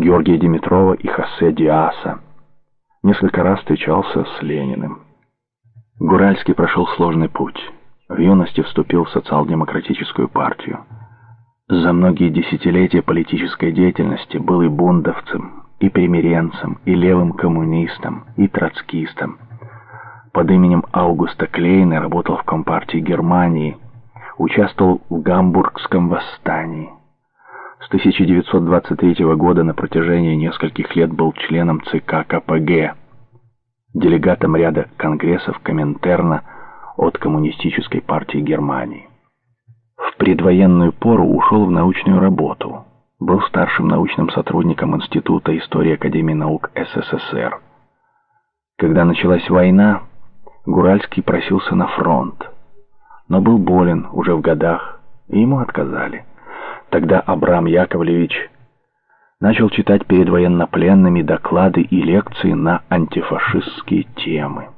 Георгия Димитрова и Хосе Диаса. Несколько раз встречался с Лениным. Гуральский прошел сложный путь. В юности вступил в социал-демократическую партию. За многие десятилетия политической деятельности был и бундовцем, и примиренцем, и левым коммунистом, и троцкистом. Под именем Аугуста Клейна работал в Компартии Германии, участвовал в Гамбургском восстании. С 1923 года на протяжении нескольких лет был членом ЦК КПГ, делегатом ряда конгрессов Коминтерна от Коммунистической партии Германии. В предвоенную пору ушел в научную работу. Был старшим научным сотрудником Института истории Академии наук СССР. Когда началась война, Гуральский просился на фронт, но был болен уже в годах, и ему отказали. Тогда Абрам Яковлевич начал читать перед военнопленными доклады и лекции на антифашистские темы.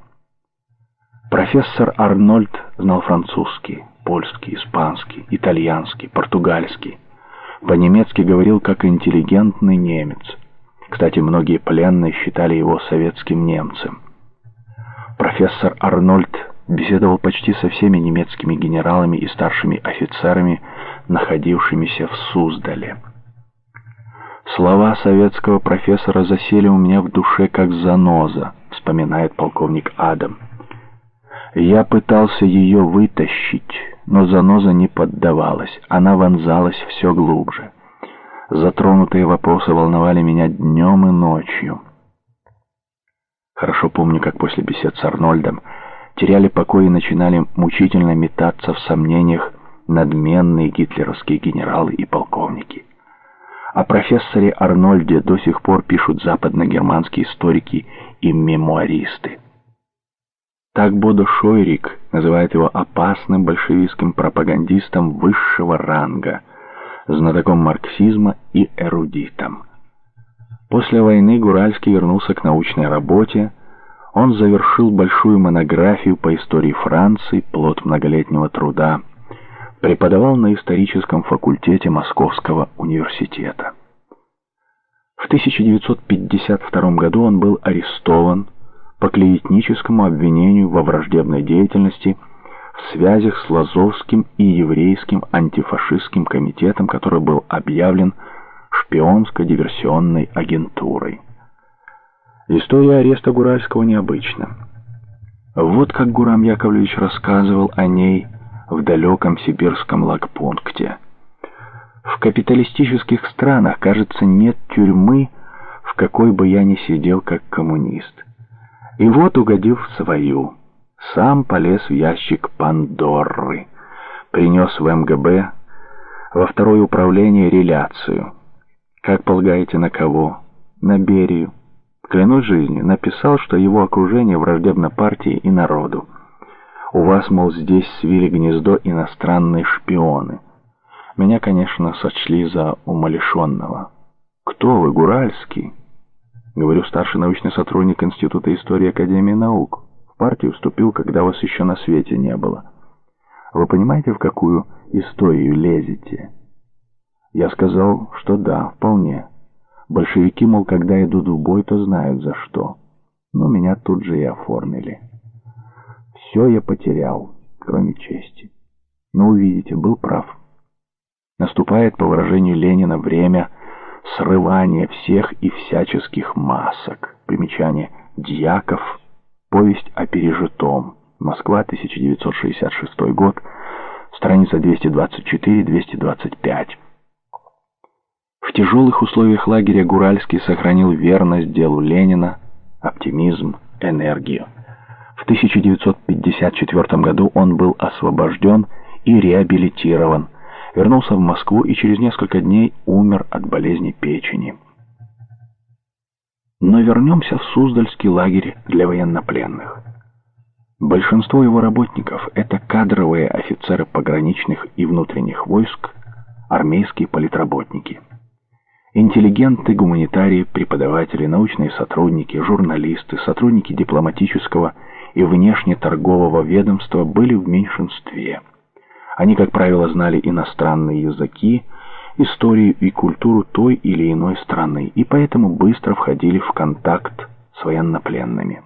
Профессор Арнольд знал французский, польский, испанский, итальянский, португальский. По-немецки говорил как интеллигентный немец. Кстати, многие пленные считали его советским немцем. Профессор Арнольд беседовал почти со всеми немецкими генералами и старшими офицерами, находившимися в Суздале. «Слова советского профессора засели у меня в душе как заноза», вспоминает полковник Адам. «Я пытался ее вытащить, но заноза не поддавалась, она вонзалась все глубже. Затронутые вопросы волновали меня днем и ночью». Хорошо помню, как после бесед с Арнольдом теряли покой и начинали мучительно метаться в сомнениях надменные гитлеровские генералы и полковники. О профессоре Арнольде до сих пор пишут западногерманские историки и мемуаристы. Так Бодо Шойрик называет его опасным большевистским пропагандистом высшего ранга, знатоком марксизма и эрудитом. После войны Гуральский вернулся к научной работе, он завершил большую монографию по истории Франции, плод многолетнего труда, преподавал на историческом факультете Московского университета. В 1952 году он был арестован по клеветническому обвинению во враждебной деятельности в связях с Лазовским и еврейским антифашистским комитетом, который был объявлен шпионско-диверсионной агентурой. История ареста Гуральского необычна. Вот как Гурам Яковлевич рассказывал о ней в далеком сибирском лагпункте. В капиталистических странах, кажется, нет тюрьмы, в какой бы я ни сидел как коммунист. И вот, угодив в свою, сам полез в ящик Пандорры, принес в МГБ во второе управление реляцию. Как полагаете, на кого? На Берию. Клянусь жизнью, написал, что его окружение враждебно партии и народу. У вас, мол, здесь свили гнездо иностранные шпионы. Меня, конечно, сочли за умалишенного. Кто вы, Гуральский? Говорю, старший научный сотрудник Института истории Академии наук. В партию вступил, когда вас еще на свете не было. Вы понимаете, в какую историю лезете? Я сказал, что да, вполне. Большевики, мол, когда идут в бой, то знают за что. Но меня тут же и оформили. Все я потерял, кроме чести. Но увидите, был прав. Наступает, по выражению Ленина, время срывания всех и всяческих масок. Примечание «Дьяков. Повесть о пережитом». Москва, 1966 год. Страница 224-225. В тяжелых условиях лагеря Гуральский сохранил верность делу Ленина, оптимизм, энергию. В 1954 году он был освобожден и реабилитирован, вернулся в Москву и через несколько дней умер от болезни печени. Но вернемся в Суздальский лагерь для военнопленных. Большинство его работников – это кадровые офицеры пограничных и внутренних войск, армейские политработники. Интеллигенты, гуманитарии, преподаватели, научные сотрудники, журналисты, сотрудники дипломатического и внешнеторгового ведомства были в меньшинстве. Они, как правило, знали иностранные языки, историю и культуру той или иной страны, и поэтому быстро входили в контакт с военнопленными.